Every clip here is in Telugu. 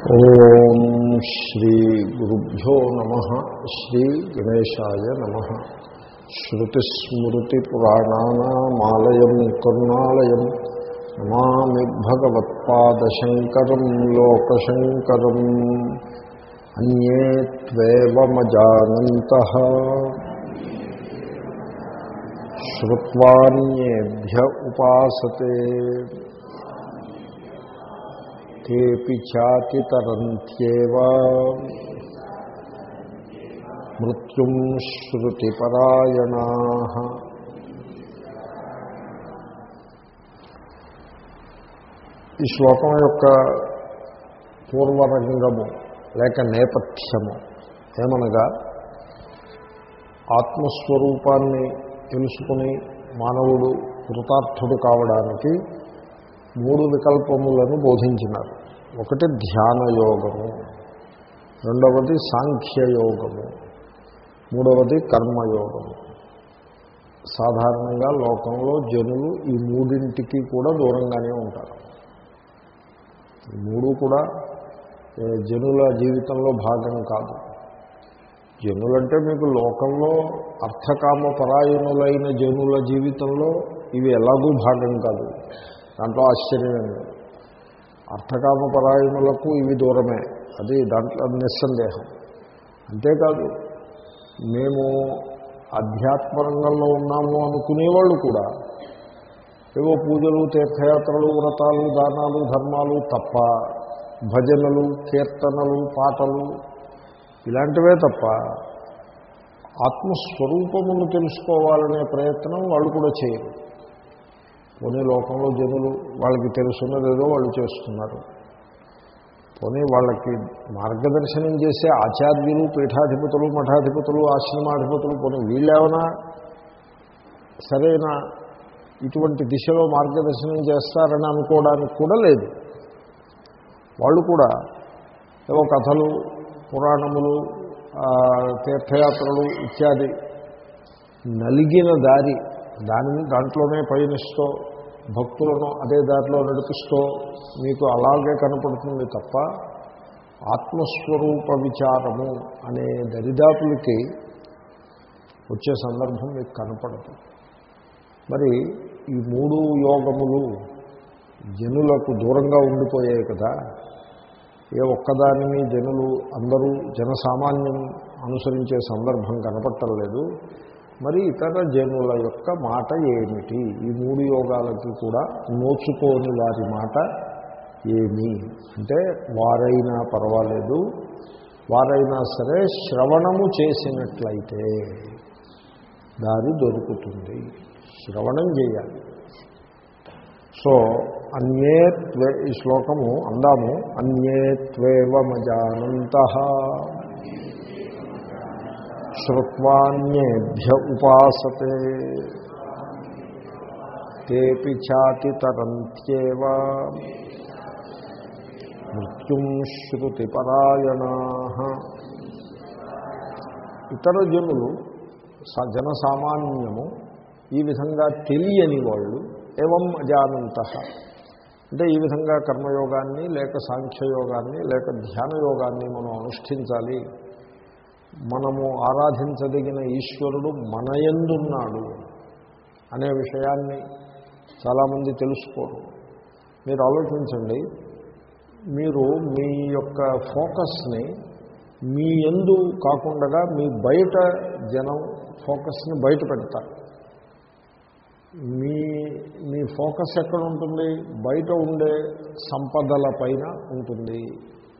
ఓం శ్రీ గురుభ్యో నమ. శ్రీ గణేశాయ నమ. శ్రుతిస్మృతిపురాణానామాలయం కరుణాలయం. నమామి భగవత్పాదశంకరం లోకశంకరం. అన్యే త్వేవమజానంత శ్రుత్వాన్యేభ్య ఉపాసతే. తేపి చాతితరంత్యేవ మృత్యుం శృతిపరాయణా. ఈ శ్లోకం యొక్క పూర్వరంగము లేక నేపథ్యము ఏమనగా ఆత్మస్వరూపాన్ని తెలుసుకుని మానవుడు కృతార్థుడు కావడానికి మూడు వికల్పములను బోధించినారు. ఒకటి ధ్యానయోగము రెండవది సాంఖ్యయోగము మూడవది కర్మయోగము. సాధారణంగా లోకంలో జనులు ఈ మూడింటికి కూడా దూరంగానే ఉంటారు. మూడు కూడా జనుల జీవితంలో భాగం కాదు. జనులంటే మీకు లోకంలో అర్థకామ పరాయణులైన జనుల జీవితంలో ఇవి ఎలాగూ భాగం కాదు. దాంట్లో ఆశ్చర్యం లేదు. అర్థకామ పరాయణులకు ఇవి దూరమే. అది దాంట్లో నిస్సందేహం. అంతేకాదు మేము ఆధ్యాత్మ రంగంలో ఉన్నాము అనుకునేవాళ్ళు కూడా ఏవో పూజలు తీర్థయాత్రలు వ్రతాలు దానాలు ధర్మాలు తప్ప భజనలు కీర్తనలు పాటలు ఇలాంటివే తప్ప ఆత్మస్వరూపమును తెలుసుకోవాలనే ప్రయత్నం వాళ్ళు కూడా చేయరు. పోనీ లోకంలో జనులు వాళ్ళకి తెలుసున్నదేదో వాళ్ళు చేస్తున్నారు. పోనీ వాళ్ళకి మార్గదర్శనం చేసే ఆచార్యులు పీఠాధిపతులు మఠాధిపతులు ఆశ్రమాధిపతులు పోనీ వీళ్ళేమైనా సరైన ఇటువంటి దిశలో మార్గదర్శనం చేస్తారని అనుకోవడానికి కూడా లేదు. వాళ్ళు కూడా ఏవో కథలు పురాణములు తీర్థయాత్రలు ఇత్యాది నలిగిన దారి దానిని దాంట్లోనే పయనిస్తూ భక్తులను అదే దారిలో నడిపిస్తూ మీకు అలాగే కనపడుతుంది తప్ప ఆత్మస్వరూప విచారము అనే దరిదాపులకి వచ్చే సందర్భం మీకు కనపడదు. మరి ఈ మూడు యోగములు జనులకు దూరంగా ఉండిపోయాయి కదా. ఏ ఒక్కదానిని జనులు అందరూ జనసామాన్యం అనుసరించే సందర్భం కనపట్టలేదు. మరి ఇతర జనుల యొక్క మాట ఏమిటి? ఈ మూడు యోగాలకి కూడా నోచుకోని వారి మాట ఏమి? అంటే వారైనా పర్వాలేదు. వారైనా సరే శ్రవణము చేసినట్లయితే దారి దొరుకుతుంది. శ్రవణం చేయాలి. సో అన్యేత్వే ఈ శ్లోకము అందాము. అన్యేత్వేవ త్వేవమజానంత శ్రుత్వాన్యేభ్య ఉపాసతే. తేపి చాతితరంత్యేవ మృత్యుం శృతిపరాయణా. ఇతర జనులు జనసామాన్యము ఈ విధంగా తెలియని వాళ్ళు ఏవం అజానంత. అంటే ఈ విధంగా కర్మయోగాన్ని లేక సాంఖ్యయోగాన్ని లేక ధ్యానయోగాన్ని మనం అనుష్ఠించాలి. మనము ఆరాధించదగిన ఈశ్వరుడు మనయందున్నాడు అనే విషయాన్ని చాలామంది తెలుసుకోరు. మీరు ఆలోచించండి మీరు మీ యొక్క ఫోకస్ని మీ ఎందు కాకుండా మీ బయట జనం ఫోకస్ని బయట పెడతారు. మీ మీ ఫోకస్ ఎక్కడ ఉంటుంది? బయట ఉండే సంపదల పైన ఉంటుంది.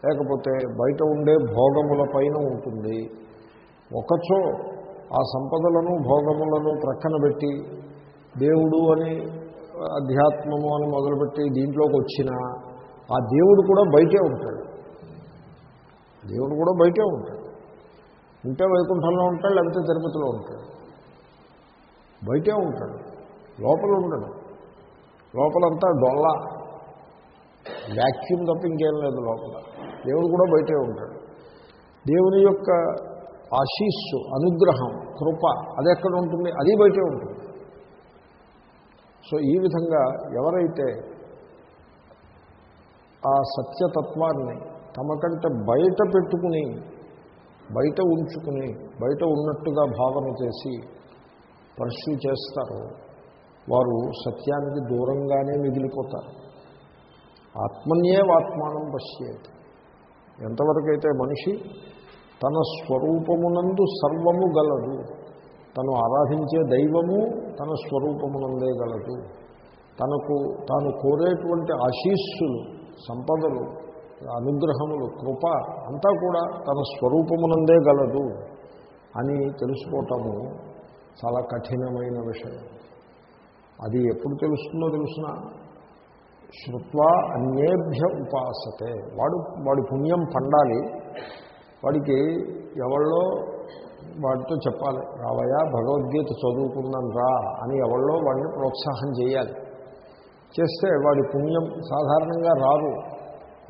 లేకపోతే బయట ఉండే భోగముల పైన ఉంటుంది. ఒకచో ఆ సంపదలను భోగములను ప్రక్కన పెట్టి దేవుడు అని అధ్యాత్మము అని మొదలుపెట్టి దీంట్లోకి వచ్చిన ఆ దేవుడు కూడా బయటే ఉంటాడు. దేవుడు కూడా బయటే ఉంటాడు. ఉంటే వైకుంఠంలో ఉంటాడు లేకపోతే తిరుపతిలో ఉంటాడు. బయటే ఉంటాడు. లోపల ఉండడు. లోపలంతా డొల్ల. వ్యాక్యూమ్ తప్ప ఇంకేం లేదు లోపల. దేవుడు కూడా బయటే ఉంటాడు. దేవుని యొక్క ఆశీస్సు అనుగ్రహం కృప అది ఎక్కడ ఉంటుంది? అది బయటే ఉంటుంది. సో ఈ విధంగా ఎవరైతే ఆ సత్యతత్వాన్ని తమకంటే బయట పెట్టుకుని బయట ఉంచుకుని బయట ఉన్నట్టుగా భావన చేసి పర్స్యూ చేస్తారో వారు సత్యానికి దూరంగానే మిగిలిపోతారు. ఆత్మన్యేవాత్మానం పశ్యేత్. ఎంతవరకైతే మనిషి తన స్వరూపమునందు సర్వము గలదు తను ఆరాధించే దైవము తన స్వరూపమునందే గలదు. తనకు తాను కోరేటువంటి ఆశీస్సులు సంపదలు అనుగ్రహములు కృప అంతా కూడా తన స్వరూపమునందే గలదు అని తెలుసుకోవటము చాలా కఠినమైన విషయం. అది ఎప్పుడు తెలుస్తుందో తెలుసిన శృత్వా అన్యేభ్య ఉపాసతే. వాడు వాడి పుణ్యం పండాలి. వాడికి ఎవళ్ళో వాడితో చెప్పాలి. రావయ్యా భగవద్గీత చదువుకుందాం రా అని ఎవళ్ళో వాడిని ప్రోత్సాహం చేయాలి. చేస్తే వాడి పుణ్యం సాధారణంగా రారు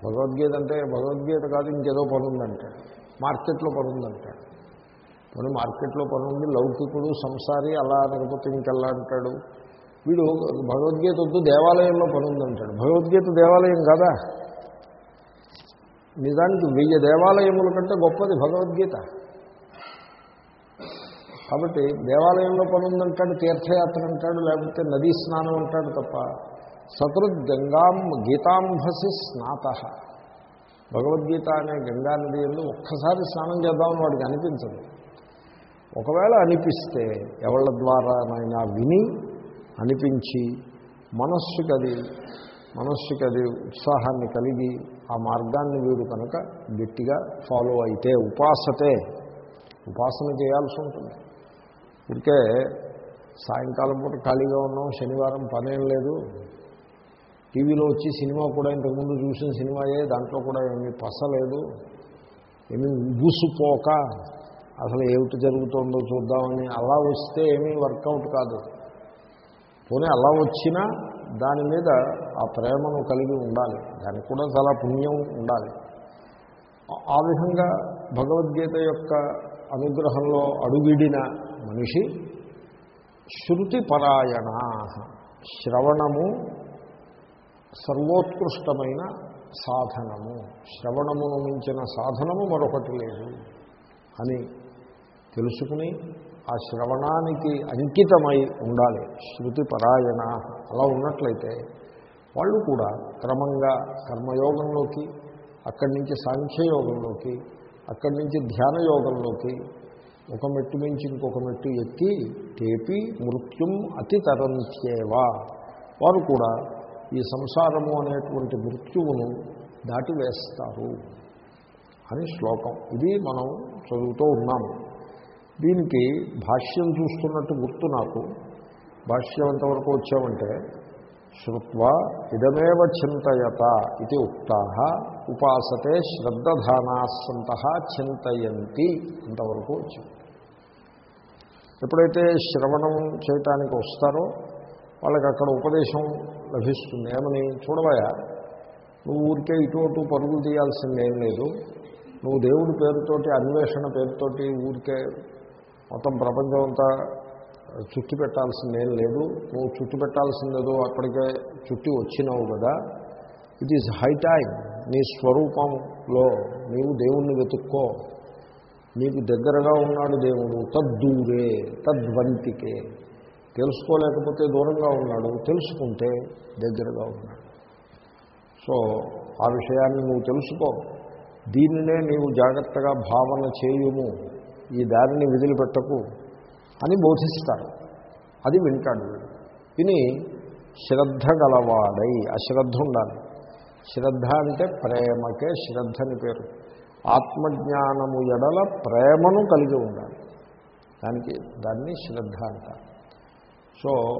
భగవద్గీత అంటే భగవద్గీత కాదు ఇంకేదో పని ఉందంటాడు మార్కెట్లో పని ఉందంటాడు మార్కెట్లో పని ఉంది లౌకికుడు సంసారి అలా అనకపోతే ఇంకెల్లా అంటాడు? వీడు భగవద్గీత వద్దు దేవాలయంలో పని ఉందంటాడు. భగవద్గీత దేవాలయం కదా? నిజానికి వెయ్యి దేవాలయముల కంటే గొప్పది భగవద్గీత. కాబట్టి దేవాలయంలో పని ఉందంటాడు తీర్థయాత్ర అంటాడు లేకపోతే నదీ స్నానం అంటాడు తప్ప సకృద్ గంగాం గీతాంభసి స్నాత. భగవద్గీత అనే గంగా నది ఎందు ఒక్కసారి స్నానం చేద్దామని వాడికి అనిపించదు. ఒకవేళ అనిపిస్తే ఎవళ్ళ ద్వారా నైనా విని అనిపించి మనస్సుకి అది మనస్సుకి అది ఉత్సాహాన్ని కలిగి ఆ మార్గాన్ని వీడు కనుక గట్టిగా ఫాలో అయితే ఉపాసతే ఉపాసన చేయాల్సి ఉంటుంది. ఇదికే సాయంకాలం పూట ఖాళీగా ఉన్నాం శనివారం పనేం లేదు. టీవీలో వచ్చి సినిమా కూడా ఇంతకుముందు చూసిన సినిమాయే దాంట్లో కూడా ఏమీ పసలేదు ఏమీ ఊసుపోక అసలు ఏమిటి జరుగుతుందో చూద్దామని అలా వస్తే ఏమీ వర్కౌట్ కాదు. పోనీ అలా వచ్చినా దాని మీద ఆ ప్రేమను కలిగి ఉండాలి. దానికి కూడా చాలా పుణ్యం ఉండాలి. ఆ విధంగా భగవద్గీత యొక్క అనుగ్రహంలో అడుగిడిన మనిషి శృతిపరాయణ శ్రవణము సర్వోత్కృష్టమైన సాధనము. శ్రవణమును మించిన సాధనము మరొకటి లేదు అని తెలుసుకుని ఆ శ్రవణానికి అంకితమై ఉండాలి. శృతి పరాయణ అలా ఉన్నట్లయితే వాళ్ళు కూడా క్రమంగా కర్మయోగంలోకి అక్కడి నుంచి సాంఖ్యయోగంలోకి అక్కడి నుంచి ధ్యాన యోగంలోకి ఒక మెట్టు మించి ఇంకొక మెట్టు ఎక్కి టేపి మృత్యుం అతి తరంత్యేవా వారు కూడా ఈ సంసారము అనేటువంటి మృత్యువును దాటివేస్తారు అని శ్లోకం. ఇది మనం చదువుతూ ఉన్నాము. దీనికి భాష్యం చూస్తున్నట్టు గుర్తు నాకు. భాష్యం ఎంతవరకు వచ్చామంటే శ్రుత్వా ఇదమేవ చింతయత ఇది ఉక్తా ఉపాసతే శ్రద్ధధానాసంత చింతయంతి అంతవరకు వచ్చాం ఎప్పుడైతే శ్రవణం చేయటానికి వస్తారో వాళ్ళకి అక్కడ ఉపదేశం లభిస్తుంది. ఏమని? చూడవయా నువ్వు ఊరికే ఇటు అటు పరుగులు తీయాల్సిందేం లేదు. నువ్వు దేవుడి పేరుతోటి అన్వేషణ పేరుతోటి ఊరికే మొత్తం ప్రపంచం అంతా చుట్టు పెట్టాల్సిందేం లేదు. నువ్వు చుట్టు పెట్టాల్సిందేదో అక్కడికే చుట్టి వచ్చినావు కదా. ఇట్ ఈజ్ హై టైం నీ స్వరూపంలో నీవు దేవుణ్ణి వెతుక్కో. నీకు దగ్గరగా ఉన్నాడు దేవుడు. తద్దూరే తద్వంతికే. తెలుసుకోలేకపోతే దూరంగా ఉన్నాడు. తెలుసుకుంటే దగ్గరగా ఉన్నాడు. సో ఆ విషయాన్ని నువ్వు తెలుసుకో. దీనినే నీవు జాగ్రత్తగా భావన చేయుము. ఈ దారిని విదిలిపెట్టకు అని బోధిస్తారు. అది వింటాడు విని శ్రద్ధ గలవాడై అశ్రద్ధ ఉండాలి. శ్రద్ధ అంటే ప్రేమకే శ్రద్ధ అని పేరు. ఆత్మజ్ఞానము ఎడల ప్రేమను కలిగి ఉండాలి. దానికి దాన్ని శ్రద్ధ అంటారు. సో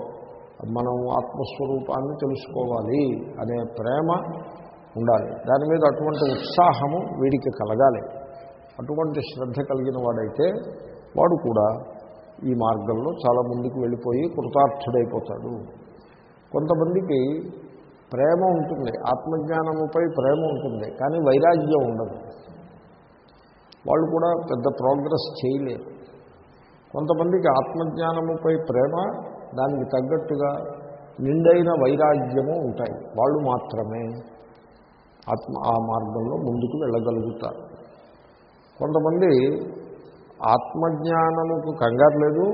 మనం ఆత్మస్వరూపాన్ని తెలుసుకోవాలి అనే ప్రేమ ఉండాలి. దాని మీద అటువంటి ఉత్సాహము వీడికి కలగాలి. అటువంటి శ్రద్ధ కలిగిన వాడైతే వాడు కూడా ఈ మార్గంలో చాలా ముందుకు వెళ్ళిపోయి కృతార్థుడైపోతాడు. కొంతమందికి ప్రేమ ఉంటుంది ఆత్మజ్ఞానముపై ప్రేమ ఉంటుంది కానీ వైరాగ్యం ఉండదు. వాళ్ళు కూడా పెద్ద ప్రోగ్రెస్ చేయలేరు. కొంతమందికి ఆత్మజ్ఞానముపై ప్రేమ దానికి తగ్గట్టుగా నిండైన వైరాగ్యము ఉంటాయి. వాళ్ళు మాత్రమే ఆత్మ ఆ మార్గంలో ముందుకు వెళ్ళగలుగుతారు. కొంతమంది ఆత్మజ్ఞానముకు కంగారు లేదు.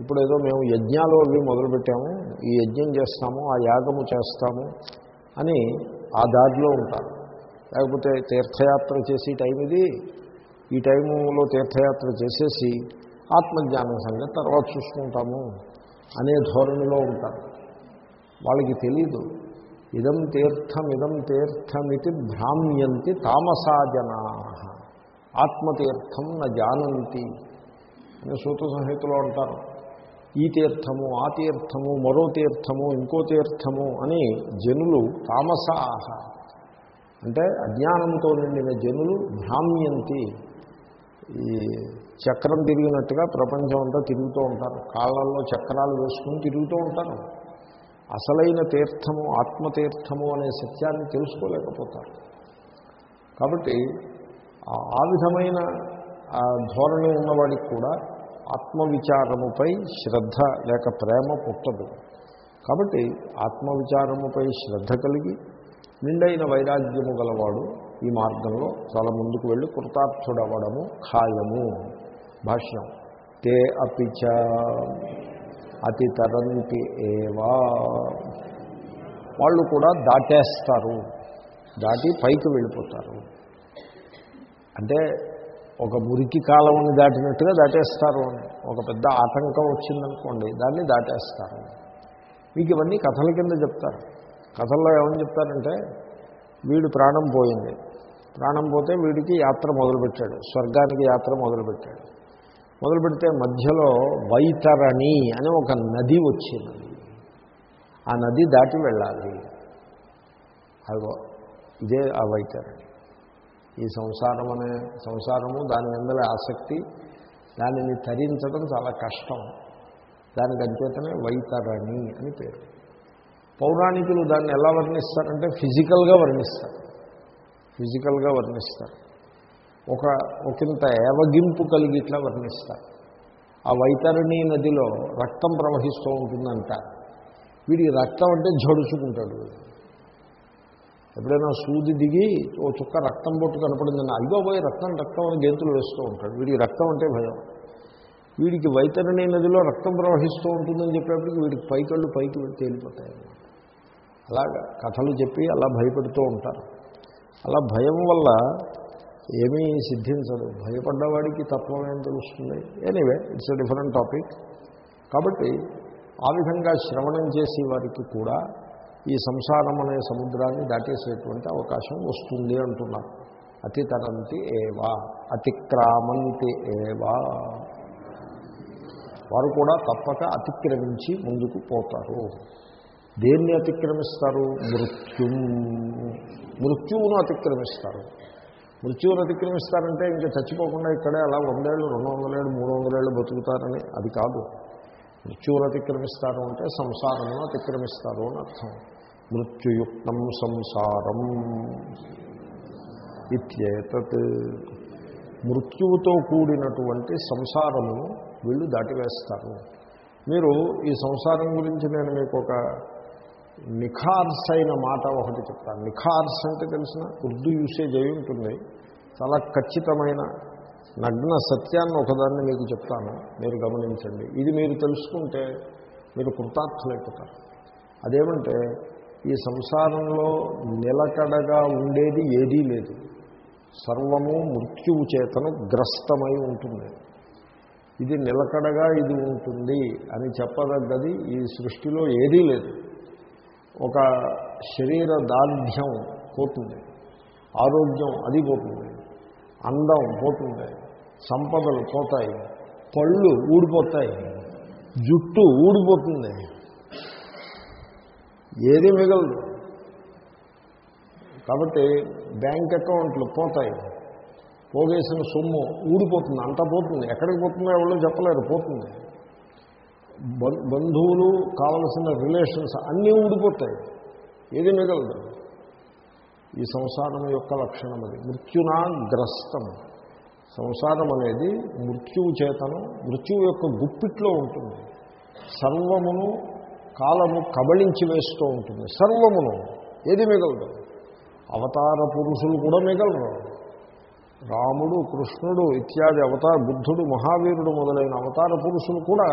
ఇప్పుడు ఏదో మేము యజ్ఞాలు అవి మొదలుపెట్టాము. ఈ యజ్ఞం చేస్తాము ఆ యాగము చేస్తాము అని ఆ దారిలో ఉంటారు. లేకపోతే తీర్థయాత్ర చేసే టైం ఇది. ఈ టైములో తీర్థయాత్ర చేసేసి ఆత్మజ్ఞానం సంగతి తర్వాత చూసుకుంటాము అనే ధోరణిలో ఉంటారు. వాళ్ళకి తెలీదు. ఇదం తీర్థం ఇదం తీర్థమితి భ్రామ్యంతి తామసాజనా. ఆత్మతీర్థం న జానంతి అని సూత సంహితలో అంటారు. ఈ తీర్థము ఆ తీర్థము మరో తీర్థము ఇంకో తీర్థము అని జనులు తామసాహ అంటే అజ్ఞానంతో నిండిన జనులు భ్రామ్యంతి. ఈ చక్రం తిరిగినట్టుగా ప్రపంచం అంతా తిరుగుతూ ఉంటారు. కాళ్ళల్లో చక్రాలు వేసుకుని తిరుగుతూ ఉంటారు. అసలైన తీర్థము ఆత్మతీర్థము అనే సత్యాన్ని తెలుసుకోలేకపోతారు. కాబట్టి ఆ విధమైన ధోరణి ఉన్నవాడికి కూడా ఆత్మవిచారముపై శ్రద్ధ లేక ప్రేమ పుట్టదు. కాబట్టి ఆత్మవిచారముపై శ్రద్ధ కలిగి నిండైన వైరాగ్యము గలవాడు ఈ మార్గంలో చాలా ముందుకు వెళ్ళి కృతార్థుడవడము ఖాయము. భాష్యం తే అపిచ అతి తరంతి ఏవా. వాళ్ళు కూడా దాటేస్తారు. దాటి పైకి వెళ్ళిపోతారు. అంటే ఒక మురికి కాలం దాటినట్టుగా దాటేస్తారు అని. ఒక పెద్ద ఆటంకం వచ్చిందనుకోండి దాన్ని దాటేస్తారు. మీకు ఇవన్నీ కథల కింద చెప్తారు. కథల్లో ఏమని చెప్తారంటే వీడు ప్రాణం పోయింది. ప్రాణం పోతే వీడికి యాత్ర మొదలుపెట్టాడు. స్వర్గానికి యాత్ర మొదలుపెట్టాడు. మొదలు పెడితే మధ్యలో వైతరణి అని ఒక నది వచ్చింది. ఆ నది దాటి వెళ్ళాలి. అదిగో ఇదే ఆ వైతరణి. ఈ సంసారం అనే సంసారము దాని మీద ఆసక్తి దానిని తరించడం చాలా కష్టం. దానికి అంచేతనే వైతరణి అని పేరు. పౌరాణికులు దాన్ని ఎలా వర్ణిస్తారంటే ఫిజికల్గా వర్ణిస్తారు. ఫిజికల్గా వర్ణిస్తారు. ఒక ఒకంత ఏవగింపు కలిగి ఇట్లా వర్ణిస్తారు. ఆ వైతరణి నదిలో రక్తం ప్రవహిస్తూ ఉంటుందంట. వీడికి రక్తం అంటే జడుచుకుంటాడు ఎప్పుడైనా సూది దిగి ఓ చుక్క రక్తం బొట్టు కనపడిందని అయ్యో పోయి రక్తం రక్తం అని గెంతులు వేస్తూ ఉంటాడు. వీడికి రక్తం అంటే భయం. వీడికి వైతరణి నదిలో రక్తం ప్రవహిస్తూ ఉంటుందని చెప్పేప్పటికి వీడికి పైకళ్ళు పైకి తేలిపోతాయి అలాగా కథలు చెప్పి అలా భయపెడుతూ ఉంటారు. అలా భయం వల్ల ఏమీ సిద్ధించదు. భయపడ్డవాడికి తత్వం ఏం తెలుస్తుంది? Anyway it's a different topic కాబట్టి ఆ విధంగా శ్రవణం చేసే వారికి కూడా ఈ సంసారం అనే సముద్రాన్ని దాటేసేటువంటి అవకాశం వస్తుంది అంటున్నారు అతి తరంతి ఏవా అతిక్రామంతి ఏవా. వారు కూడా తప్పక అతిక్రమించి ముందుకు పోతారు. దేన్ని అతిక్రమిస్తారు? మృత్యుం. మృత్యువును అతిక్రమిస్తారు. మృత్యువును అతిక్రమిస్తారంటే ఇంకా చచ్చిపోకుండా ఇక్కడే అలా వందేళ్ళు రెండు వందలేళ్ళు మూడు వందలేళ్ళు బతుకుతారని అది కాదు. మృత్యువును అతిక్రమిస్తారు అంటే సంసారమును అతిక్రమిస్తారు అని అర్థం. మృత్యుయుక్తం సంసారం ఇత్యేతత్. మృత్యువుతో కూడినటువంటి సంసారము వీళ్ళు దాటివేస్తారు. మీరు ఈ సంసారం గురించి నేను మీకు ఒక నిఖార్స్ అయిన మాట ఒకటి చెప్తాను. నిఖార్స్ అంటే తెలిసిన ఉర్దూ యూసేజ్ అయి ఉంటుంది. చాలా ఖచ్చితమైన నగ్న సత్యాన్ని ఒకదాన్ని మీకు చెప్తాను. మీరు గమనించండి. ఇది మీరు తెలుసుకుంటే మీరు కృతార్థులైపోతారు. అదేమంటే ఈ సంసారంలో నిలకడగా ఉండేది ఏదీ లేదు. సర్వము మృత్యువు చేతను గ్రస్తమై ఉంటుంది. ఇది నిలకడగా ఇది ఉంటుంది అని చెప్పదగ్గది ఈ సృష్టిలో ఏదీ లేదు. ఒక శరీర దార్ఢ్యం పోతుంది. ఆరోగ్యం అది పోతుంది అందం పోతుంది. సంపదలు పోతాయి. పళ్ళు ఊడిపోతాయి. జుట్టు ఊడిపోతుంది. ఏది మిగలదు. కాబట్టి బ్యాంక్ అకౌంట్లు పోతాయి. పోగేసిన సొమ్ము ఊడిపోతుంది అంతా పోతుంది. ఎక్కడికి పోతుందో ఎవరో చెప్పలేరు పోతుంది. బంధువులు కావలసిన రిలేషన్స్ అన్నీ ఊడిపోతాయి. ఏది మిగలదు. ఈ సంసారం యొక్క లక్షణం అది. మృత్యునా గ్రస్తం సంసారం అనేది మృత్యువు చేతను మృత్యువు యొక్క గుప్పిట్లో ఉంటుంది. సర్వమును కాలము కబళించి వేస్తూ ఉంటుంది. సర్వమును ఏది మిగలదు? అవతార పురుషులు కూడా మిగలరు. రాముడు కృష్ణుడు ఇత్యాది అవతార బుద్ధుడు మహావీరుడు మొదలైన అవతార పురుషులు కూడా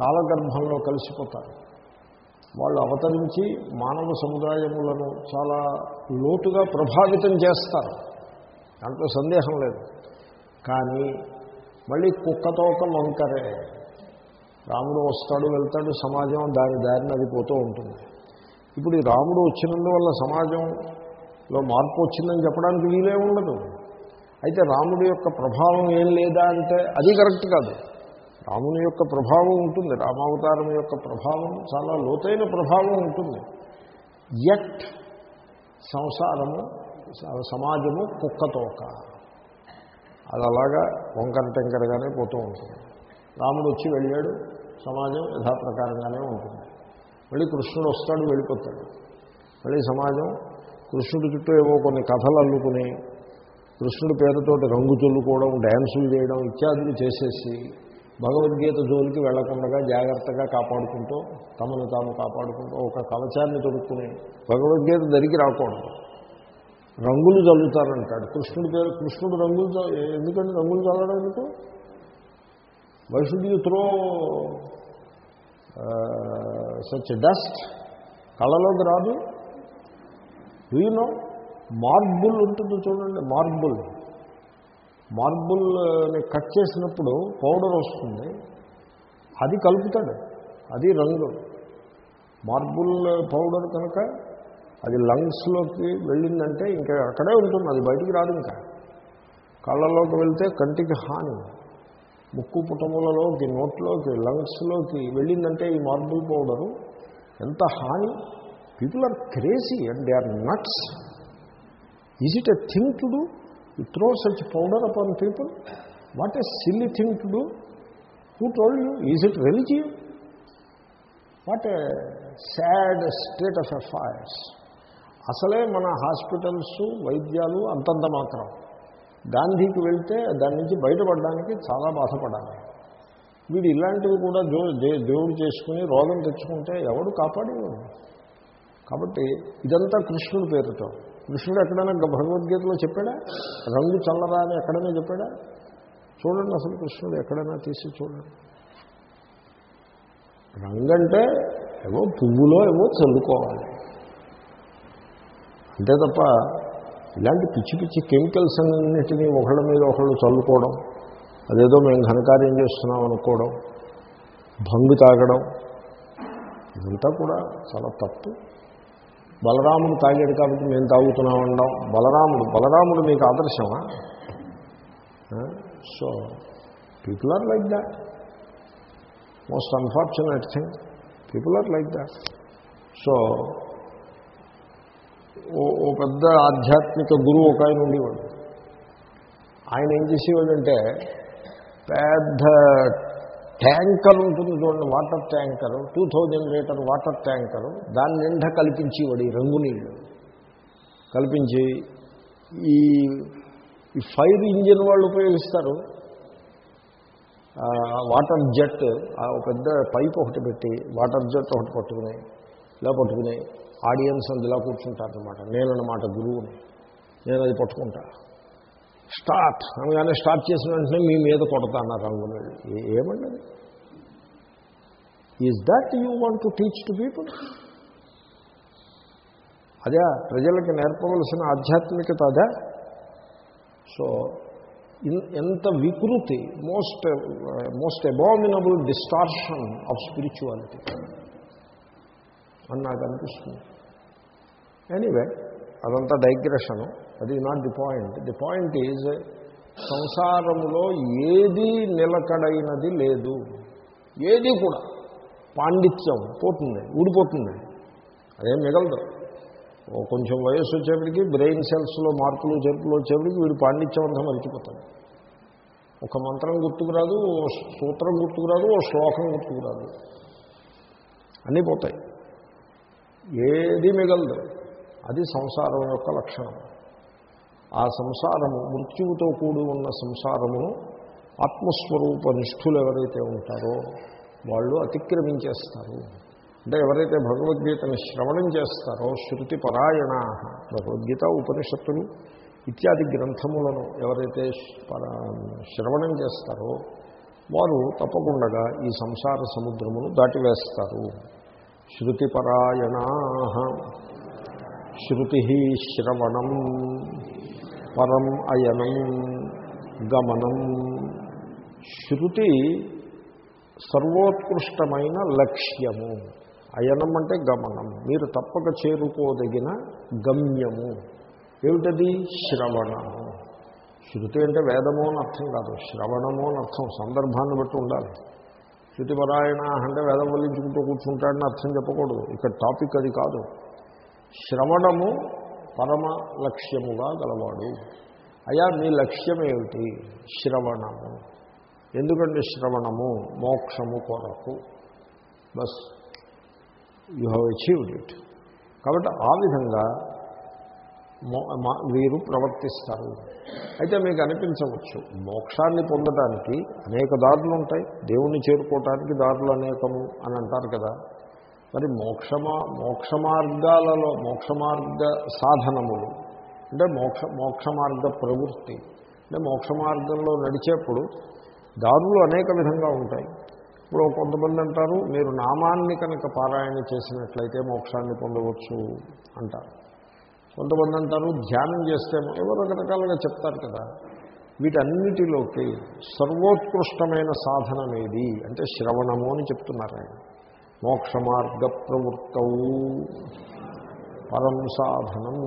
కాలగర్భంలో కలిసిపోతారు. వాళ్ళు అవతరించి మానవ సముదాయములను చాలా లోటుగా ప్రభావితం చేస్తారు. దాంట్లో సందేహం లేదు. కానీ మళ్ళీ కుక్కతోక వంకరే. రాముడు వస్తాడు వెళ్తాడు సమాజం దాని దారిని అది పోతూ ఉంటుంది. ఇప్పుడు ఈ రాముడు వచ్చినందువల్ల సమాజంలో మార్పు వచ్చిందని చెప్పడానికి వీలే ఉండదు. అయితే రాముడి యొక్క ప్రభావం ఏం లేదా అంటే అది కరెక్ట్ కాదు. రాముని యొక్క ప్రభావం ఉంటుంది రామావతారం యొక్క ప్రభావం చాలా లోతైన ప్రభావం ఉంటుంది. ఎట్ సంసారము సమాజము కుక్కతోక అది అలాగా వంకర టెంకరగానే పోతూ ఉంటుంది. రాముడు వచ్చి వెళ్ళాడు సమాజం యథాప్రకారంగానే ఉంటుంది. మళ్ళీ కృష్ణుడు వస్తాడు వెళ్ళిపోతాడు. మళ్ళీ సమాజం కృష్ణుడి చుట్టూ ఏవో కొన్ని కథలు అల్లుకుని కృష్ణుడి పేరుతోటి రంగు చల్లుకోవడం డ్యాన్సులు చేయడం ఇత్యాదులు చేసేసి భగవద్గీత జోలికి వెళ్ళకుండా జాగ్రత్తగా కాపాడుకుంటూ తమను తాము కాపాడుకుంటూ ఒక కవచాన్ని తొడుక్కుని భగవద్గీత దరికి రాకూడదు. రంగులు చల్లుతారంటాడు. కృష్ణుడి పేరు కృష్ణుడు రంగులు ఎందుకంటే రంగులు చల్లడం ఎందుకు? Why should you throw such dust కళ్ళలోకి రాదు. వీనో మార్బుల్ ఉంటుంది చూడండి. మార్బుల్. మార్బుల్ని కట్ చేసినప్పుడు పౌడర్ వస్తుంది. అది కలుపుతాడు. అది రంగు. మార్బుల్ పౌడర్ కనుక అది లంగ్స్లోకి వెళ్ళిందంటే ఇంకా అక్కడే ఉంటుంది. అది బయటికి రాదు ఇంకా. కళ్ళలోకి వెళ్తే కంటికి హాని. ముక్కు పుటములలోకి నోట్లోకి లంగ్స్లోకి వెళ్ళిందంటే ఈ మార్బుల్ పౌడరు ఎంత హాని? People are crazy and they are nuts is it a thing to do you throw such powder upon people what a silly thing to do who told you is it religion what a sad state of affairs అసలే మన హాస్పిటల్స్ వైద్యాలు అంతంత మాత్రం. గాంధీకి వెళ్తే దాని నుంచి బయటపడడానికి చాలా బాధపడాలి. వీడు ఇలాంటివి కూడా దో దే- దేవుడు చేసుకుని రోగం తెచ్చుకుంటే ఎవడు కాపాడేవాడు? కాబట్టి ఇదంతా కృష్ణుడి పేరుతో. కృష్ణుడు ఎక్కడైనా భగవద్గీతలో చెప్పాడా? రంగు చల్లరా అని ఎక్కడైనా చెప్పాడా? చూడండి అసలు కృష్ణుడు ఎక్కడైనా తీసి చూడండి. రంగంటే ఏవో పువ్వులో ఏవో చల్లుకోవాలి. అంతే తప్ప ఇలాంటి పిచ్చి పిచ్చి కెమికల్స్ అన్నింటినీ ఒకళ్ళ మీద ఒకళ్ళు చల్లుకోవడం అదేదో మేము ఘనకార్యం చేస్తున్నాం అనుకోవడం భంగు తాగడం ఇదంతా కూడా చాలా తప్పు. బలరాముడు తాగాడు కాబట్టి మేము తాగుతున్నాం అనడం బలరాముడు బలరాముడు మీకు ఆదర్శమా? So people are like that most unfortunate thing people are like that so ఓ పెద్ద ఆధ్యాత్మిక గురువు ఒక ఆయన ఉండేవాడు. ఆయన ఏం చేసేవాడంటే పెద్ద ట్యాంకర్ ఉంటుంది చూడండి water tanker two thousand litre water tanker దాని నిండా కల్పించేవాడు ఈ రంగు నీళ్ళు కల్పించి ఈ ఈ ఫైర్ ఇంజిన్ వాళ్ళు ఉపయోగిస్తారు. వాటర్ జెట్ ఒక పెద్ద పైప్ ఒకటి పెట్టి వాటర్ జెట్ ఒకటి పట్టుకుని ఇలా పట్టుకుని ఆడియన్స్ అందులా కూర్చుంటారనమాట నేనన్నమాట గురువుని. నేను అది పట్టుకుంటా. స్టార్ట్. అనగానే స్టార్ట్ చేసిన వెంటనే మీ మీద కొడతాను రంగు నీళ్ళు ఏమండి is that you want to teach to people అదే ప్రజలకి నేర్పవలసిన ఆధ్యాత్మికత అదే. సో ఇన్- ఎంత వికృతి most most abominable distortion of spirituality అని నాకు అనిపిస్తుంది. ఎనీవే అదంతా డైగ్రెషను. అది not the point the point is సంసారములో ఏది నిలకడైనది లేదు. ఏది కూడా. పాండిత్యం పోతుంది ఊడిపోతుంది. అదేం మిగలదు. కొంచెం వయస్సు వచ్చేప్పటికి బ్రెయిన్ సెల్స్లో మార్పులు చేర్పులు వచ్చేప్పటికి వీడు పాండిత్యం అంతా మరిచిపోతాడు. ఒక మంత్రం గుర్తుకురాదు ఓ సూత్రం గుర్తుకురాదు ఓ శ్లోకం గుర్తుకురాదు అన్నీ పోతాయి. ఏది మిగలదు. అది సంసారం యొక్క లక్షణం. ఆ సంసారము మృత్యువుతో కూడి ఉన్న సంసారమును ఆత్మస్వరూప నిష్ఠులు ఎవరైతే ఉంటారో వాళ్ళు అతిక్రమించేస్తారు. అంటే ఎవరైతే భగవద్గీతని శ్రవణం చేస్తారో శృతి పరాయణ భగవద్గీత ఉపనిషత్తులు ఇత్యాది గ్రంథములను ఎవరైతే శ్రవణం చేస్తారో వారు తప్పకుండా ఈ సంసార సముద్రమును దాటివేస్తారు. శృతిపరాయణా శృతి శ్రవణం పరం అయనం గమనం శృతి సర్వోత్కృష్టమైన లక్ష్యము. అయనం అంటే గమనం. మీరు తప్పక చేరుకోదగిన గమ్యము. ఏమిటది? శ్రవణము శృతి అంటే వేదము అని అర్థం కాదు. శ్రవణము అని అర్థం. సందర్భాన్ని బట్టి ఉండాలి. శృతిపరాయణ అంటే వేదం వల్లించుకుంటూ కూర్చుంటాడని అర్థం చెప్పకూడదు. ఇక్కడ టాపిక్ అది కాదు. శ్రవణము పరమ లక్ష్యముగా గలవాడు. అయా మీ లక్ష్యం ఏమిటి శ్రవణము. ఎందుకంటే శ్రవణము మోక్షము కొరకు. Bus you have achieved it. కాబట్టి ఆ విధంగా వీరు ప్రవర్తిస్తారు. అయితే మీకు అనిపించవచ్చు మోక్షాన్ని పొందడానికి అనేక దారులు ఉంటాయి. దేవుణ్ణి చేరుకోవటానికి దారులు అనేకము అని అంటారు కదా. మరి మోక్షమా మోక్ష మార్గాలలో మోక్ష మార్గ సాధనములు అంటే మోక్ష మోక్ష మార్గ ప్రవృత్తి అంటే మోక్ష మార్గంలో నడిచేప్పుడు దారులు అనేక విధంగా ఉంటాయి. ఇప్పుడు కొంతమంది అంటారు మీరు నామాన్ని కనుక పారాయణ చేసినట్లయితే మోక్షాన్ని పొందవచ్చు అంటారు. కొంతమంది అంటారు ధ్యానం చేస్తే ఎవరో రకరకాలుగా చెప్తారు కదా. వీటన్నిటిలోకి సర్వోత్కృష్టమైన సాధనమేది? అంటే శ్రవణము అని చెప్తున్నారు ఆయన. మోక్ష మార్గ ప్రవృత్తవు పరం సాధనం.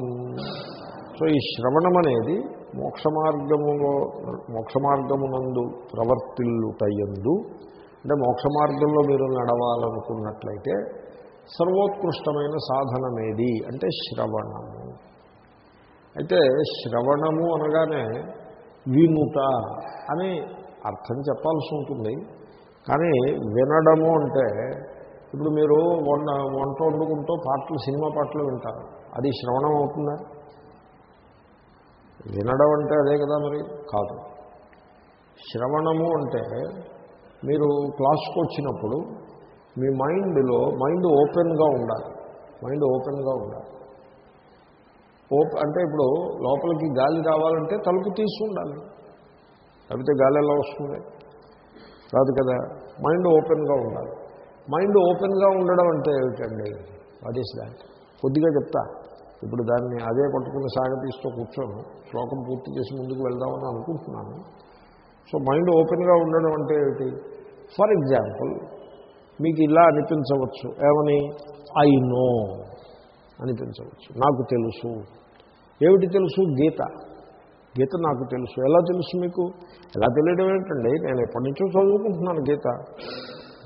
సో ఈ శ్రవణం అనేది మోక్ష మార్గములో మోక్ష మార్గమునందు ప్రవర్తిల్లుటయందు. అంటే మోక్ష మార్గంలో మీరు నడవాలనుకున్నట్లయితే సర్వోత్కృష్టమైన సాధనమేది అంటే శ్రవణము. అయితే శ్రవణము అనగానే వినుట అని అర్థం చెప్పాల్సి ఉంటుంది. కానీ వినడము అంటే ఇప్పుడు మీరు వంట వంట వండుకుంటూ పాటలు సినిమా పాటలు వింటారు. అది శ్రవణం అవుతుందా? వినడం అంటే అదే కదా మరి? కాదు. శ్రవణము అంటే మీరు క్లాస్కి వచ్చినప్పుడు మీ మైండ్లో మైండ్ ఓపెన్గా ఉండాలి. మైండ్ ఓపెన్గా ఉండాలి. ఓప్ అంటే ఇప్పుడు లోపలికి గాలి రావాలంటే తలుపు తీసి ఉండాలి. లేకపోతే గాలి ఎలా వస్తుంది? కాదు కదా. మైండ్ ఓపెన్గా ఉండాలి. మైండ్ ఓపెన్గా ఉండడం అంటే ఏమిటండి? What is that? కొద్దిగా చెప్తా. ఇప్పుడు దాన్ని అదే పట్టుకుని సాగతీస్తూ కూర్చోను. శ్లోకం పూర్తి చేసి ముందుకు వెళ్దామని అనుకుంటున్నాను. సో మైండ్ ఓపెన్గా ఉండడం అంటే ఏమిటి? ఫర్ ఎగ్జాంపుల్ మీకు ఇలా అనిపించవచ్చు. ఏమని? ఐ నో అనిపించవచ్చు. నాకు తెలుసు. ఏమిటి తెలుసు? గీత. గీత నాకు తెలుసు. ఎలా తెలుసు మీకు? ఎలా తెలియడం ఏంటండి? నేను ఎప్పటి నుంచో చదువుకుంటున్నాను గీత.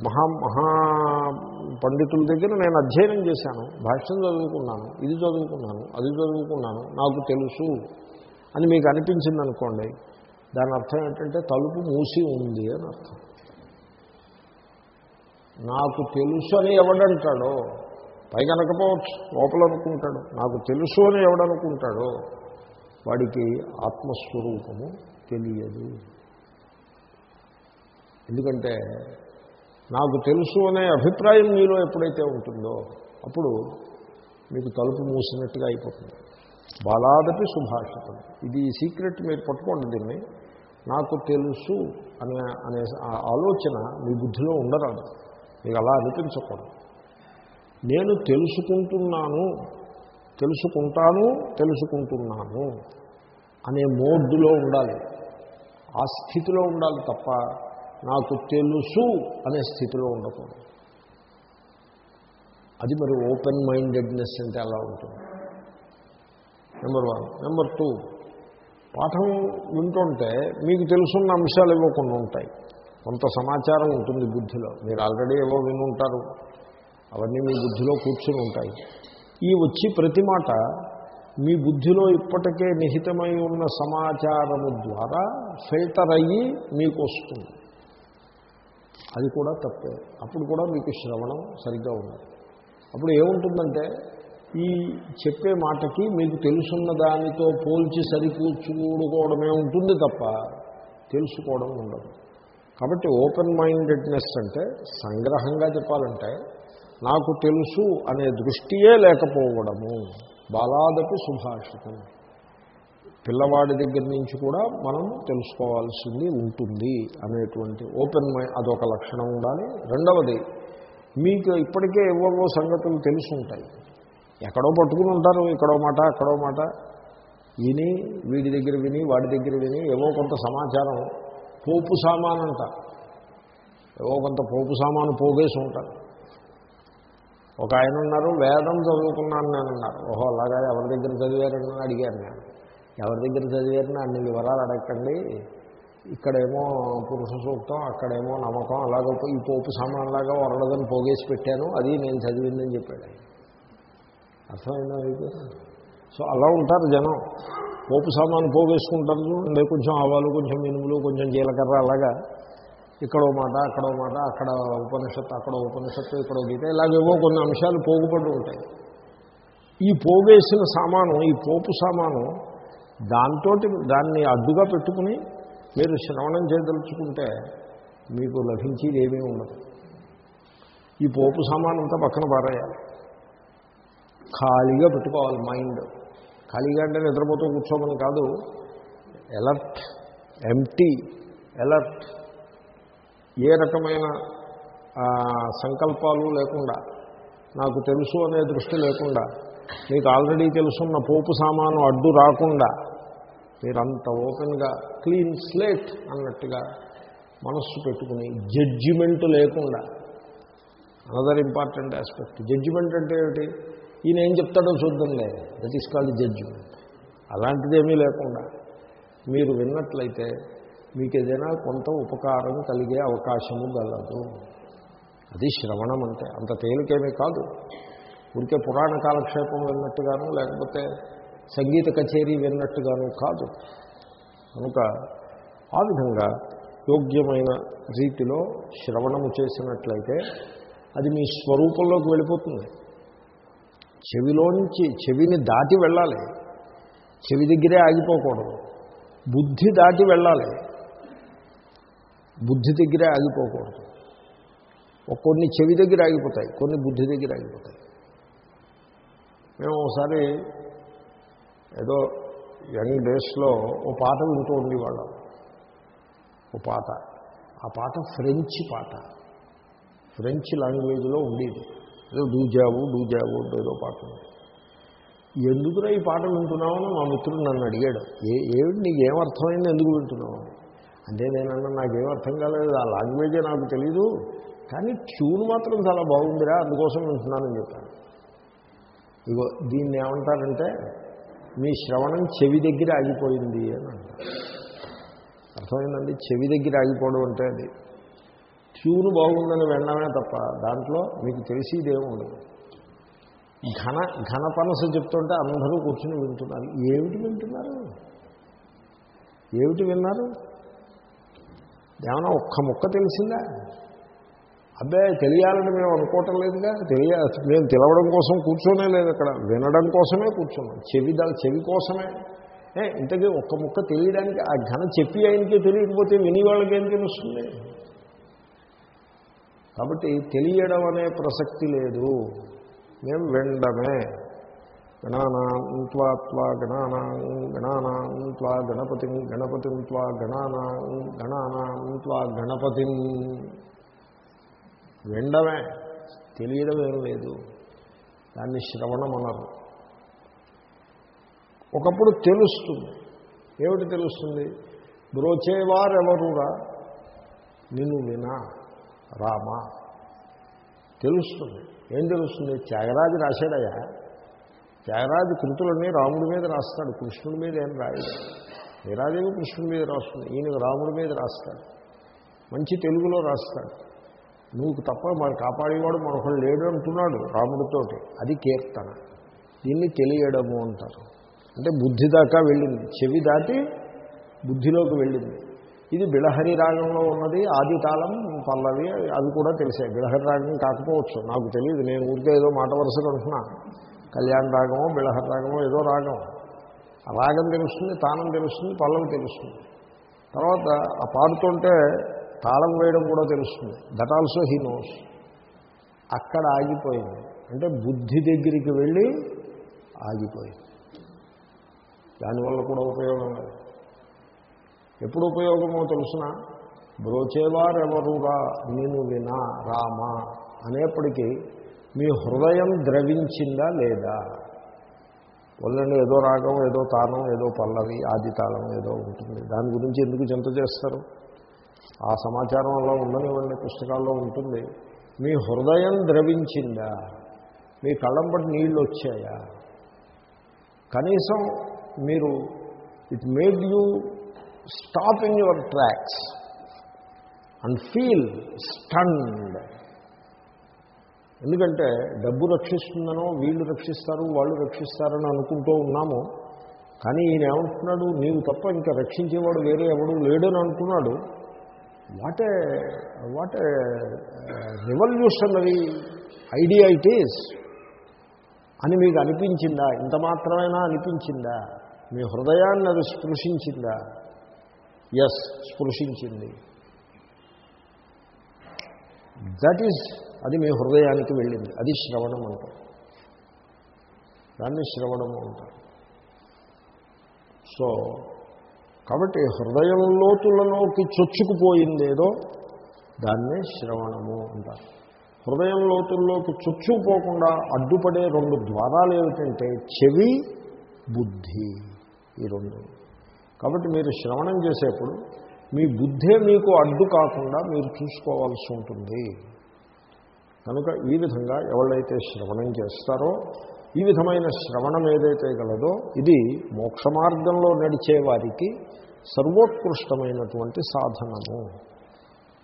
మహా మహా పండితుల దగ్గర నేను అధ్యయనం చేశాను. భాష్యం చదువుకున్నాను. ఇది చదువుకున్నాను. అది చదువుకున్నాను. నాకు తెలుసు అని మీకు అనిపించింది అనుకోండి దాని అర్థం ఏంటంటే తలుపు మూసి ఉంది అని అర్థం. నాకు తెలుసు అని ఎవడంటాడో పైకి అనకపోవచ్చు లోపల అనుకుంటాడు. నాకు తెలుసు అని ఎవడనుకుంటాడో వాడికి ఆత్మస్వరూపము తెలియదు. ఎందుకంటే నాకు తెలుసు అనే అభిప్రాయం మీలో ఎప్పుడైతే ఉంటుందో అప్పుడు మీకు తలుపు మూసినట్టుగా అయిపోతుంది. బాలాదపి సుభాషితం. ఇది సీక్రెట్ మీరు పట్టుకోండి దీన్ని. నాకు తెలుసు అనే అనే ఆ ఆలోచన మీ బుద్ధిలో ఉండరాదు. మీకు అలా అనిపించకూడదు. నేను తెలుసుకుంటున్నాను తెలుసుకుంటాను తెలుసుకుంటున్నాను అనే మోడ్డులో ఉండాలి. ఆ స్థితిలో ఉండాలి తప్ప నాకు తెలుసు అనే స్థితిలో ఉండకూడదు. అది మరి ఓపెన్ మైండెడ్నెస్ అంటే అలా ఉంటుంది? Number one. Number two. పాఠం వింటుంటే మీకు తెలుసున్న అంశాలు ఇవ్వకుండా ఉంటాయి. కొంత సమాచారం ఉంటుంది బుద్ధిలో. మీరు ఆల్రెడీ ఏవో వినుంటారు. అవన్నీ మీ బుద్ధిలో కూర్చుని ఉంటాయి. ఈ వచ్చి ప్రతి మాట మీ బుద్ధిలో ఇప్పటికే నిహితమై ఉన్న సమాచారము ద్వారా ఫిల్టర్ అయ్యి మీకు వస్తుంది. అది కూడా తప్పే. అప్పుడు కూడా మీకు శ్రవణం సరిగ్గా ఉండదు. అప్పుడు ఏముంటుందంటే ఈ చెప్పే మాటకి మీకు తెలుసున్న దానితో పోల్చి సరికూర్చుకోవడమే ఉంటుంది తప్ప తెలుసుకోవడం ఉండదు. కాబట్టి ఓపెన్ మైండెడ్నెస్ అంటే సంగ్రహంగా చెప్పాలంటే నాకు తెలుసు అనే దృష్టియే లేకపోవడము. బాలాదపి సుభాషితం. పిల్లవాడి దగ్గర నుంచి కూడా మనం తెలుసుకోవాల్సింది ఉంటుంది అనేటువంటి ఓపెన్ మైండ్ అదొక లక్షణం ఉండాలి. రెండవది మీకు ఇప్పటికే ఎవరో సంగతులు తెలిసి ఉంటాయి ఎక్కడో పట్టుకుని ఉంటారు ఇక్కడో మాట అక్కడో మాట. విని వీడి దగ్గర విని వాడి దగ్గర విని ఏవో కొంత సమాచారం పోపు సామాన్ అంట ఏవో కొంత పోపు సామాను పోగేసి ఉంటారు. ఒక ఆయన ఉన్నారు వేదం చదువుకున్నాను నేను అన్నారు ఓహో అలాగా ఎవరి దగ్గర చదివారని అడిగాను నేను. ఎవరి దగ్గర చదివారని అన్ని వివరాలు అడగండి. ఇక్కడేమో పురుష సూక్తం అక్కడేమో నమ్మకం అలాగ ఈ పోపు సామాన్లాగా వరడదని పోగేసి పెట్టాను. అది నేను చదివిందని చెప్పాడు. అర్థమైందా మీకు? సో అలా ఉంటారు జనం. పోపు సామాను పోగేసుకుంటారు చూడండి కొంచెం ఆవాలు కొంచెం మినుములు కొంచెం జీలకర్ర అలాగా. ఇక్కడో మాట అక్కడో మాట అక్కడ ఉపనిషత్తు అక్కడ ఉపనిషత్తు ఇక్కడ గీత ఇలాగేవో కొన్ని అంశాలు పోగుపడి ఉంటాయి. ఈ పోగేసిన సామాను ఈ పోపు సామాను దాంతో దాన్ని అడ్డుగా పెట్టుకుని మీరు శ్రవణం చేయదలుచుకుంటే మీకు లభించేది ఏమీ ఉండదు. ఈ పోపు సామాన్ అంతా పక్కన పారేయాలి. ఖాళీగా పెట్టుకోవాలి మైండ్. ఖాళీగా అంటే నిద్రపోతూ కూర్చోమని కాదు. ఎలర్ట్ ఎంటీ ఎలర్ట్ ఏ రకమైన సంకల్పాలు లేకుండా నాకు తెలుసు అనే దృష్టి లేకుండా మీకు ఆల్రెడీ తెలుసున్న పోపు సామాను అడ్డు రాకుండా మీరంత ఓపెన్గా క్లీన్ స్లేట్ అన్నట్టుగా మనస్సు పెట్టుకుని జడ్జిమెంట్ లేకుండా అనదర్ ఇంపార్టెంట్ ఆస్పెక్ట్ జడ్జిమెంట్ అంటే ఏమిటి? ఈయన ఏం చెప్తాడో చూద్దాంలే. దట్ ఈస్ కాల్డ్ జడ్జిమెంట్ అలాంటిదేమీ లేకుండా మీరు విన్నట్లయితే మీకు ఏదైనా కొంత ఉపకారం కలిగే అవకాశము గలదు. అది శ్రవణం అంటే. అంత తేలికేమీ కాదు. ఊరికే పురాణ కాలక్షేపం విన్నట్టుగాను లేకపోతే సంగీత కచేరీ విన్నట్టుగాను కాదు. కనుక ఆ విధంగా యోగ్యమైన రీతిలో శ్రవణము చేసినట్లయితే అది మీ స్వరూపంలోకి వెళ్ళిపోతుంది. చెవిలోంచి చెవిని దాటి వెళ్ళాలి. చెవి దగ్గరే ఆగిపోకూడదు. బుద్ధి దాటి వెళ్ళాలి. బుద్ధి దగ్గరే ఆగిపోకూడదు. కొన్ని చెవి దగ్గర ఆగిపోతాయి కొన్ని బుద్ధి దగ్గర ఆగిపోతాయి. మేము ఒకసారి ఏదో యంగ్ డేస్లో ఓ పాట వింటూ ఉండేవాళ్ళం. ఓ పాట. ఆ పాట ఫ్రెంచ్ పాట. ఫ్రెంచ్ లాంగ్వేజ్లో ఉండేది. ఏదో డూజావు డూజావు అంటూ ఏదో పాట ఉంది. ఎందుకురా ఈ పాట వింటున్నామని మా మిత్రుడు నన్ను అడిగాడు. ఏ ఏమిటి? నీకు ఏమర్థమైంది ఎందుకు వింటున్నావు? అంటే నేనన్నా నాకేం అర్థం కాలేదు. ఆ లాంగ్వేజే నాకు తెలీదు. కానీ ట్యూన్ మాత్రం చాలా బాగుందిరా. అందుకోసం వింటున్నానని చెప్పాను ఇగో దీన్ని ఏమంటారంటే మీ శ్రవణం చెవి దగ్గర ఆగిపోయింది అని అంటారు. అర్థమైందండి? చెవి దగ్గర ఆగిపోవడం అంటే అది. ట్యూన్ బాగుందని వినడమే తప్ప దాంట్లో మీకు తెలిసిదేముండదు ఘన ఘన పనస చెప్తుంటే అందరూ కూర్చుని వింటున్నారు. ఏమిటి వింటున్నారు? ఏమిటి విన్నారు? ఏమైనా ఒక్క ముక్క తెలిసిందా? అబ్బే తెలియాలని మేము అనుకోవటం లేదుగా. తెలియ మేము తెలవడం కోసం కూర్చోనే లేదు అక్కడ. వినడం కోసమే కూర్చున్నాం. చెవి చెవి కోసమే. ఏ ఇంతకీ ఒక్క ముక్క తెలియడానికి ఆ ఘన చెప్పి ఆయనకే తెలియకపోతే విని వాళ్ళకి ఏం తెలుస్తుంది? కాబట్టి తెలియడం అనే ప్రసక్తి లేదు. మేము వినడమే గణానాత్వా గణానాం గణానాత్వా గణపతిం గణపతిం త్వా గణానా గణానాత్వా గణపతిం. వినడమే తెలియడం ఏం లేదు. దాన్ని శ్రవణం అనరు. ఒకప్పుడు తెలుస్తుంది. ఏమిటి తెలుస్తుంది? బ్రోచేవారెవరురా? నిన్ను వినా. రామ. తెలుస్తుంది. ఏం తెలుస్తుంది? త్యాగరాజు రాశాడయా? త్యాగరాజు కృతులన్నీ రాముడి మీద రాస్తాడు. కృష్ణుడి మీద ఏం రాయడు. వీరాదేవి కృష్ణుడి మీద రాస్తుంది. ఈయన రాముడి మీద రాస్తాడు. మంచి తెలుగులో రాస్తాడు. నువ్వు తప్ప మరి కాపాడేవాడు మరొకడు లేడు అంటున్నాడు రాముడితోటి. అది కీర్తన. దీన్ని తెలియడము అంటారు. అంటే బుద్ధి దాకా వెళ్ళింది. చెవి దాటి బుద్ధిలోకి వెళ్ళింది. ఇది బిళహరి రాగంలో ఉన్నది ఆది తాళం పల్లవి అవి కూడా తెలిసాయి బిళహరి రాగం కాకపోవచ్చు నాకు తెలియదు. నేను ఊరికే ఏదో మాట వరుసగా అంటున్నా. కళ్యాణ రాగమో బిళహరి రాగమో ఏదో రాగం. రాగం తెలుస్తుంది తాళం తెలుస్తుంది పల్లవి తెలుస్తుంది. తర్వాత ఆ పాడుతుంటే తాళం వేయడం కూడా తెలుస్తుంది. దట్ ఆల్సో హీ నోస్ అక్కడ ఆగిపోయింది. అంటే బుద్ధి దగ్గరికి వెళ్ళి ఆగిపోయింది. దానివల్ల కూడా ఉపయోగం లేదు. ఎప్పుడు ఉపయోగమో తెలుసిన? బ్రోచేవారెవరురా నేను వినా రామ అనేప్పటికీ మీ హృదయం ద్రవించిందా లేదా? వల్లండి ఏదో రాగం ఏదో తానం ఏదో పల్లవి ఆది తాళం ఏదో ఉంటుంది. దాని గురించి ఎందుకు చింత చేస్తారు? ఆ సమాచారం అలా ఉండనివ్వండి పుస్తకాల్లో ఉంటుంది. మీ హృదయం ద్రవించిందా? మీ కళ్ళం నీళ్ళు వచ్చాయా? కనీసం మీరు it made you stop in your tracks and feel stunned ఎందుకంటే డబ్బు రక్షిస్తుందనో వీళ్ళు రక్షిస్తారు వాళ్ళు రక్షిస్తారని అనుకుంటూ ఉన్నాము. కానీ ఈయన ఏమంటున్నాడు? నీవు తప్ప ఇంకా రక్షించేవాడు వేరే ఎవడు లేడని అనుకున్నాడు what a what a revolutionary idea it is అని మీకు అనిపించిందా? ఇంత మాత్రమైనా అనిపించిందా? మీ హృదయాన్ని అది స్పృశించిందా? ఎస్ స్పృశించింది. దట్ ఈజ్ అది మీ హృదయానికి వెళ్ళింది. అది శ్రవణం అంటారు. దాన్ని శ్రవణము అంటారు. సో కాబట్టి హృదయం లోతులలోకి చొచ్చుకుపోయిందేదో దాన్నే శ్రవణము అంటారు. హృదయం లోతుల్లోకి చొచ్చుకుపోకుండా అడ్డుపడే రెండు ద్వారాలు ఏమిటంటే చెవి బుద్ధి ఈ రెండు. కాబట్టి మీరు శ్రవణం చేసేప్పుడు మీ బుద్ధే మీకు అడ్డు కాకుండా మీరు చూసుకోవాల్సి ఉంటుంది. కనుక ఈ విధంగా ఎవళ్ళైతే శ్రవణం చేస్తారో ఈ విధమైన శ్రవణం ఏదైతే గలదో ఇది మోక్ష మార్గంలో నడిచే వారికి సర్వోత్కృష్టమైనటువంటి సాధనము.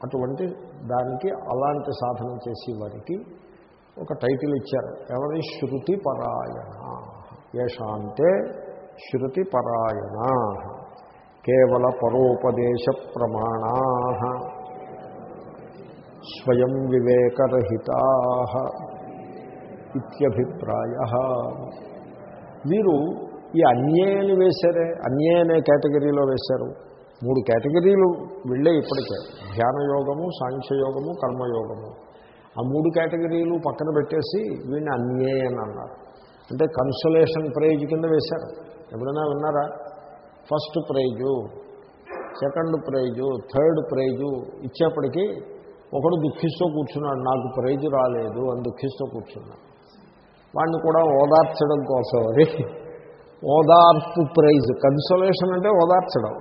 అటువంటి దానికి అలాంటి సాధన చేసే వారికి ఒక టైటిల్ ఇచ్చారు. ఎవరి శృతి పరాయణ ఏషాంతే శృతి పరాయణ కేవల పరోపదేశ ప్రమాణా స్వయం వివేకరహితా ఇత్యభిప్రాయ. వీరు ఈ అన్యే అని వేశారే అన్యే అనే కేటగిరీలో వేశారు. మూడు కేటగిరీలు వెళ్ళే ఇప్పటికే ధ్యానయోగము సాంఖ్యయోగము కర్మయోగము. ఆ మూడు కేటగిరీలు పక్కన పెట్టేసి వీడిని అన్యే అని అన్నారు. అంటే కన్సలేషన్ ప్రైజ్ కింద వేశారు. ఎప్పుడైనా విన్నారా? First prize second prize third prize ఇచ్చేప్పటికీ ఒకడు దుఃఖిస్తూ కూర్చున్నాడు నాకు ప్రైజు రాలేదు అని దుఃఖిస్తూ కూర్చున్నాడు. వాడిని కూడా ఓదార్చడం కోసం అది. ఓదార్పు ప్రైజ్ కన్సోలేషన్ అంటే ఓదార్చడం.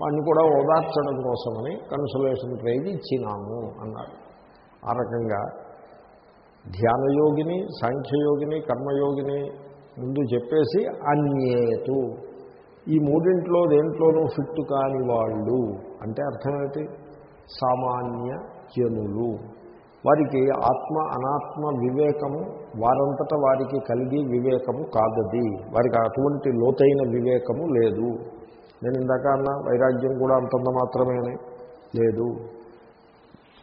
వాడిని కూడా ఓదార్చడం కోసమని కన్సోలేషన్ ప్రైజ్ ఇచ్చినాము అన్నాడు. ఆ రకంగా ధ్యానయోగిని సాంఖ్యయోగిని కర్మయోగిని ముందు చెప్పేసి అన్యేతు ఈ మూడింట్లో దేంట్లోనూ ఫిట్ కాని వాళ్ళు అంటే అర్థమేమిటి సామాన్య జనులు. వారికి ఆత్మ అనాత్మ వివేకము వారంతట వారికి కలిగి వివేకము కాదది. వారికి అటువంటి లోతైన వివేకము లేదు. నేను ఇందాక అన్న వైరాగ్యం కూడా అంతంత మాత్రమేనే లేదు.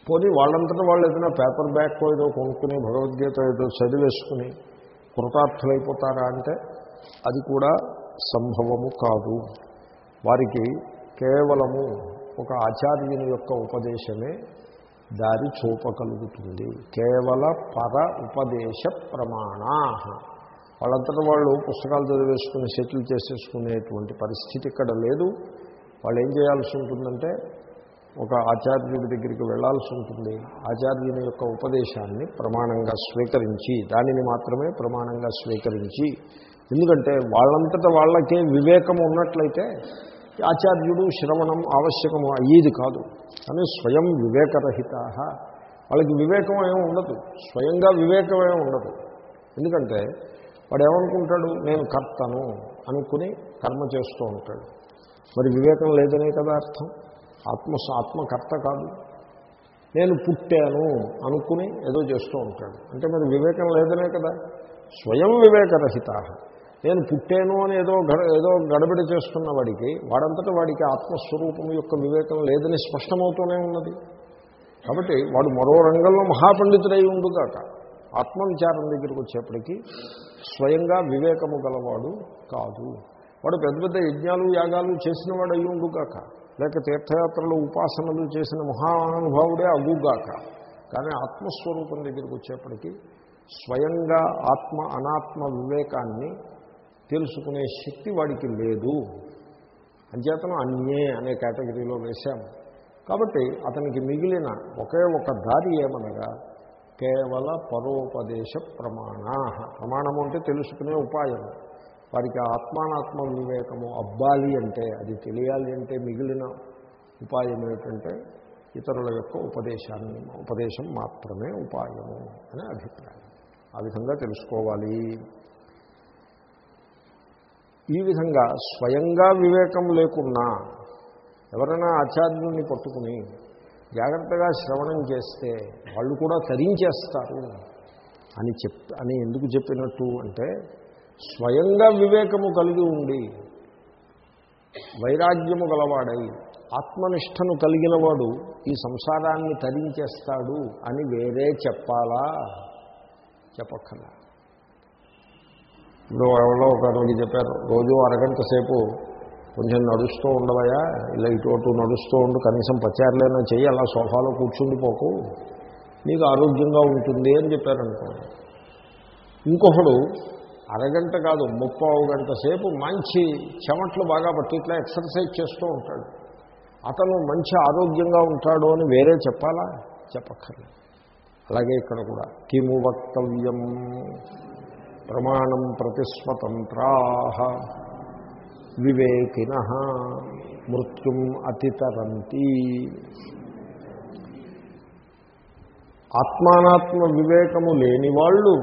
పోనీ వాళ్ళంతటా వాళ్ళు ఏదైనా పేపర్ బ్యాగ్ ఏదో కొనుక్కుని భగవద్గీత ఏదో చదివేసుకుని కృతార్థులైపోతారా అంటే అది కూడా సంభవము కాదు. వారికి కేవలము ఒక ఆచార్యుని యొక్క ఉపదేశమే దారి చూపగలుగుతుంది. కేవల పర ఉపదేశ ప్రమాణా. వాళ్ళంతటా వాళ్ళు పుస్తకాలు చదివేసుకుని సెటిల్ చేసేసుకునేటువంటి పరిస్థితి ఇక్కడ లేదు. వాళ్ళు ఏం చేయాల్సి ఉంటుందంటే ఒక ఆచార్యుడి దగ్గరికి వెళ్ళాల్సి ఉంటుంది. ఆచార్యుని యొక్క ఉపదేశాన్ని ప్రమాణంగా స్వీకరించి దానిని మాత్రమే ప్రమాణంగా స్వీకరించి ఎందుకంటే వాళ్ళంతటా వాళ్ళకే వివేకం ఉన్నట్లయితే ఆచార్యుడు శ్రవణం ఆవశ్యకము అయ్యేది కాదు. కానీ స్వయం వివేకరహిత వాళ్ళకి వివేకం ఏమి ఉండదు. స్వయంగా వివేకం ఏమి ఉండదు. ఎందుకంటే వాడు ఏమనుకుంటాడు నేను కర్తను అనుకుని కర్మ చేస్తూ ఉంటాడు. మరి వివేకం లేదనే కదా అర్థం? ఆత్మ ఆత్మకర్త కాదు. నేను పుట్టాను అనుకుని ఏదో చేస్తూ ఉంటాడు. అంటే మరి వివేకం లేదనే కదా? స్వయం వివేకరహిత నేను పుట్టాను అని ఏదో గడ ఏదో గడబిడ చేస్తున్న వాడికి వాడంతటా వాడికి ఆత్మస్వరూపం యొక్క వివేకం లేదని స్పష్టమవుతూనే ఉన్నది. కాబట్టి వాడు మరో రంగంలో మహాపండితుడై ఉండుగాక ఆత్మవిచారం దగ్గరికి వచ్చేప్పటికీ స్వయంగా వివేకము గలవాడు కాదు. వాడు పెద్ద పెద్ద యజ్ఞాలు యాగాలు చేసిన వాడు అయి ఉండుగాక లేక తీర్థయాత్రలు ఉపాసనలు చేసిన మహానుభావుడే అగుగాక కానీ ఆత్మస్వరూపం దగ్గరికి వచ్చేప్పటికీ స్వయంగా ఆత్మ అనాత్మ వివేకాన్ని తెలుసుకునే శక్తి వాడికి లేదు. అంచేతను అన్యే అనే కేటగిరీలో వేశాము కాబట్టి అతనికి మిగిలిన ఒకే ఒక దారి ఏమనగా కేవల పరోపదేశ ప్రమాణా ప్రమాణము అంటే తెలుసుకునే ఉపాయం. వారికి ఆత్మానాత్మ వివేకము అబ్బాలి అంటే అది తెలియాలి అంటే మిగిలిన ఉపాయం ఏమిటంటే ఇతరుల యొక్క ఉపదేశాన్ని ఉపదేశం మాత్రమే ఉపాయము అనే అభిప్రాయం. ఆ విధంగా తెలుసుకోవాలి. ఈ విధంగా స్వయంగా వివేకం లేకున్నా ఎవరైనా ఆచార్యుల్ని పట్టుకుని జాగ్రత్తగా శ్రవణం చేస్తే వాళ్ళు కూడా తరించేస్తారు అని చెప్ అని ఎందుకు చెప్పినట్టు అంటే స్వయంగా వివేకము కలిగి ఉండి వైరాగ్యము గలవాడై ఆత్మనిష్టను కలిగిన వాడు ఈ సంసారాన్ని తరించేస్తాడు అని వేరే చెప్పాలా? చెప్పక్కర్లా. ఇప్పుడు ఎవరో ఒక రోజు చెప్పారు రోజు అరగంట సేపు కొంచెం నడుస్తూ ఉండవయా ఇలా ఇటు అటు నడుస్తూ ఉండు కనీసం పచారులైనా చెయ్యి అలా సోఫాలో కూర్చుండిపోకు నీకు ఆరోగ్యంగా ఉంటుంది అని చెప్పారనుకోండి ఇంకొకడు అరగంట కాదు ముప్పావు గంట సేపు మంచి చెమట్లు బాగా పట్టి ఇట్లా ఎక్సర్సైజ్ చేస్తూ ఉంటాడు. అతను మంచి ఆరోగ్యంగా ఉంటాడు అని వేరే చెప్పాలా? చెప్పక్కర్లేదు. అలాగే ఇక్కడ కూడా కిము వక్తవ్యం. ప్రమాణం ప్రతిస్వతంత్రా వివేకిన మృత్యుం అతితరంతి. ఆత్మానాత్మ వివేకము లేని వాళ్ళు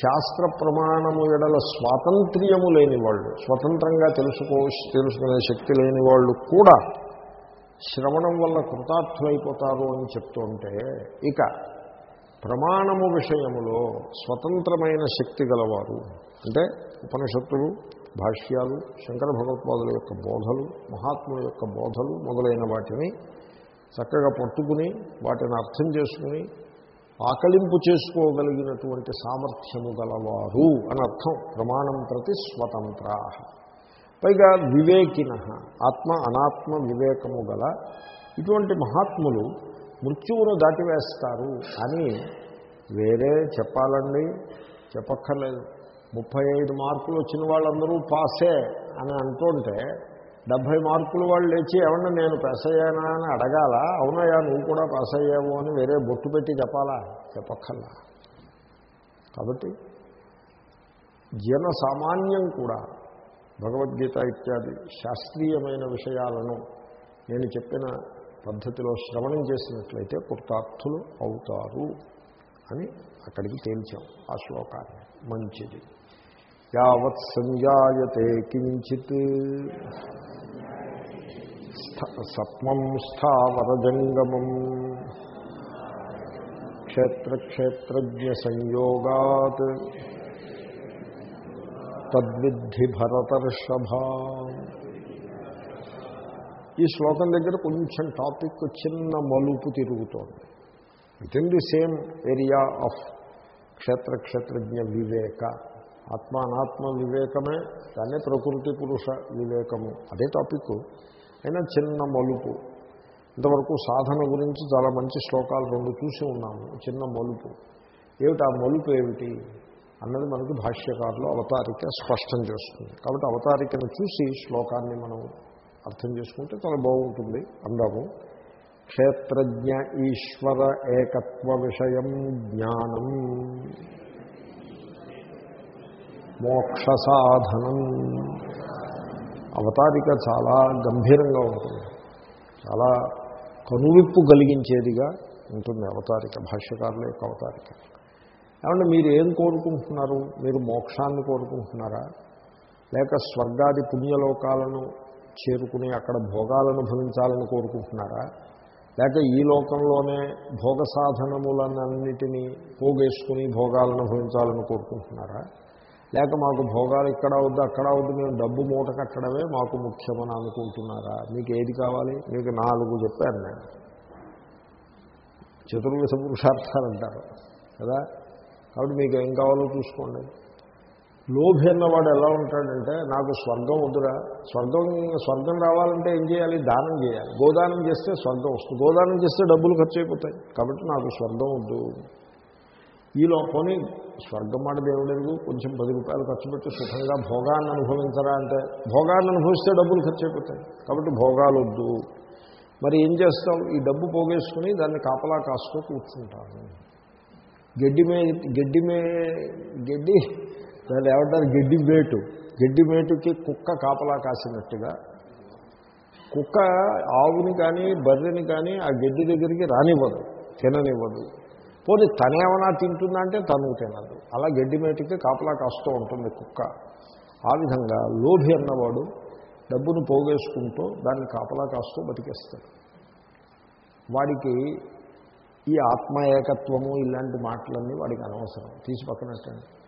శాస్త్ర ప్రమాణము ఎడల స్వాతంత్ర్యము లేని వాళ్ళు స్వతంత్రంగా తెలుసుకో తెలుసుకునే శక్తి లేని వాళ్ళు కూడా శ్రవణం వల్ల కృతార్థులైపోతారు అని చెప్తుంటే ఇక ప్రమాణము విషయములో స్వతంత్రమైన శక్తి గలవారు. అంటే ఉపనిషత్తులు భాష్యాలు శంకర భగవత్పాదుల యొక్క బోధలు మహాత్ముల యొక్క బోధలు మొదలైన వాటిని చక్కగా పట్టుకుని వాటిని అర్థం చేసుకుని ఆకలింపు చేసుకోగలిగినటువంటి సామర్థ్యము గలవారు అని అర్థం ప్రమాణం ప్రతి స్వతంత్రా. పైగా వివేకిన ఆత్మ అనాత్మ వివేకము గల ఇటువంటి మహాత్ములు మృత్యువును దాటివేస్తారు. అని వేరే చెప్పాలండి చెప్పక్కర్లేదు. ముప్పై ఐదు మార్కులు వచ్చిన వాళ్ళందరూ పాసే అని అంటుంటే డెబ్భై మార్కులు వాళ్ళు లేచి ఏమన్నా నేను పాస్ అయ్యానా అని అడగాల? అవునయ్యా నువ్వు కూడా పాస్ అయ్యావు అని వేరే బొట్టు పెట్టి చెప్పాలా? చెప్పక్కర్లా. కాబట్టి జన సామాన్యం కూడా భగవద్గీత ఇత్యాది శాస్త్రీయమైన విషయాలను నేను చెప్పిన పద్ధతిలో శ్రవణం చేసినట్లయితే కృతార్థులు అవుతారు అని అక్కడికి తేల్చాం ఆ శ్లోకాన్ని. మంచిది. యావత్ సంజాయతే కించిత్ సత్మం స్థావరజంగమం క్షేత్రక్షేత్రజ్ఞ సంయోగాత్ తద్విద్ధి భరతర్షభా ఈ శ్లోకం దగ్గర కొంచెం టాపిక్ చిన్న మలుపు తిరుగుతోంది. Within the same area of క్షేత్ర క్షేత్రజ్ఞ వివేక. ఆత్మ అనాత్మ వివేకమే దాన్నే ప్రకృతి పురుష వివేకము. అదే టాపిక్. అయినా చిన్న మలుపు. ఇంతవరకు సాధన గురించి చాలా మంచి శ్లోకాలు రెండు చూసి ఉన్నాము. చిన్న మలుపు. ఏమిటి ఆ మలుపు ఏమిటి? అన్నది మనకు భాష్యకారులు అవతారిక స్పష్టం చేస్తుంది. కాబట్టి అవతారికను చూసి శ్లోకాన్ని మనం అర్థం చేసుకుంటే చాలా బాగుంటుంది అందాము. క్షేత్రజ్ఞ ఈశ్వర ఏకత్వ విషయం జ్ఞానం. మోక్ష సాధనం అవతారిక చాలా గంభీరంగా ఉంటుంది. చాలా కనువిప్పు కలిగించేదిగా ఉంటుంది అవతారిక భాష్యకారుల యొక్క అవతారిక. ఏమంటే మీరు ఏం కోరుకుంటున్నారు? మీరు మోక్షాన్ని కోరుకుంటున్నారా? లేక స్వర్గాది పుణ్యలోకాలను చేరుకుని అక్కడ భోగాలను భవించాలని కోరుకుంటున్నారా? లేక ఈ లోకంలోనే భోగ సాధనములన్నిటినీ పోగేసుకుని భోగాలను భవించాలని కోరుకుంటున్నారా? లేక మాకు భోగాలు ఇక్కడ వద్దు అక్కడ వద్దు మేము డబ్బు మూట కట్టడమే మాకు ముఖ్యమని అనుకుంటున్నారా? మీకు ఏది కావాలి? మీకు నాలుగు చెప్పాను నేను. చతుర్విధ పురుషార్థాలు అంటారు కదా? కాబట్టి మీకు ఏం కావాలో చూసుకోండి. లోభి అన్నవాడు ఎలా ఉంటాడంటే నాకు స్వర్గం వద్దురా. స్వర్గం స్వర్గం రావాలంటే ఏం చేయాలి? దానం చేయాలి. గోదానం చేస్తే స్వర్గం వస్తుంది. గోదానం చేస్తే డబ్బులు ఖర్చు అయిపోతాయి. కాబట్టి నాకు స్వర్గం వద్దు. ఈలో పోనీ స్వర్గం మాట దేవుడు కొంచెం పది రూపాయలు ఖర్చు పెట్టి సుఖంగా భోగాన్ని అనుభవించరా అంటే భోగాన్ని అనుభవిస్తే డబ్బులు ఖర్చు అయిపోతాయి. కాబట్టి భోగాలు వద్దు. మరి ఏం చేస్తాం? ఈ డబ్బు పోగేసుకుని దాన్ని కాపలా కాస్తూ కూర్చుంటాను గడ్డి మే గడ్డి మే గడ్డి దాన్ని ఏమంటారు? గడ్డి మేటు. గడ్డి మేటుకి కుక్క కాపలా కాసినట్టుగా. కుక్క ఆవుని కానీ బర్రెని కానీ ఆ గడ్డి దగ్గరికి రానివ్వదు తిననివ్వదు. పోనీ తనేమన్నా తింటుందా అంటే తను తినదు. అలా గడ్డి మేటికి కాపలా కాస్తూ ఉంటుంది కుక్క. ఆ విధంగా లోభి అన్నవాడు డబ్బును పోగేసుకుంటూ దాన్ని కాపలా కాస్తూ బతికేస్తాడు. వాడికి ఈ ఆత్మ ఏకత్వము ఇలాంటి మాటలన్నీ వాడికి అనవసరం. తీసి పక్కనట్టండి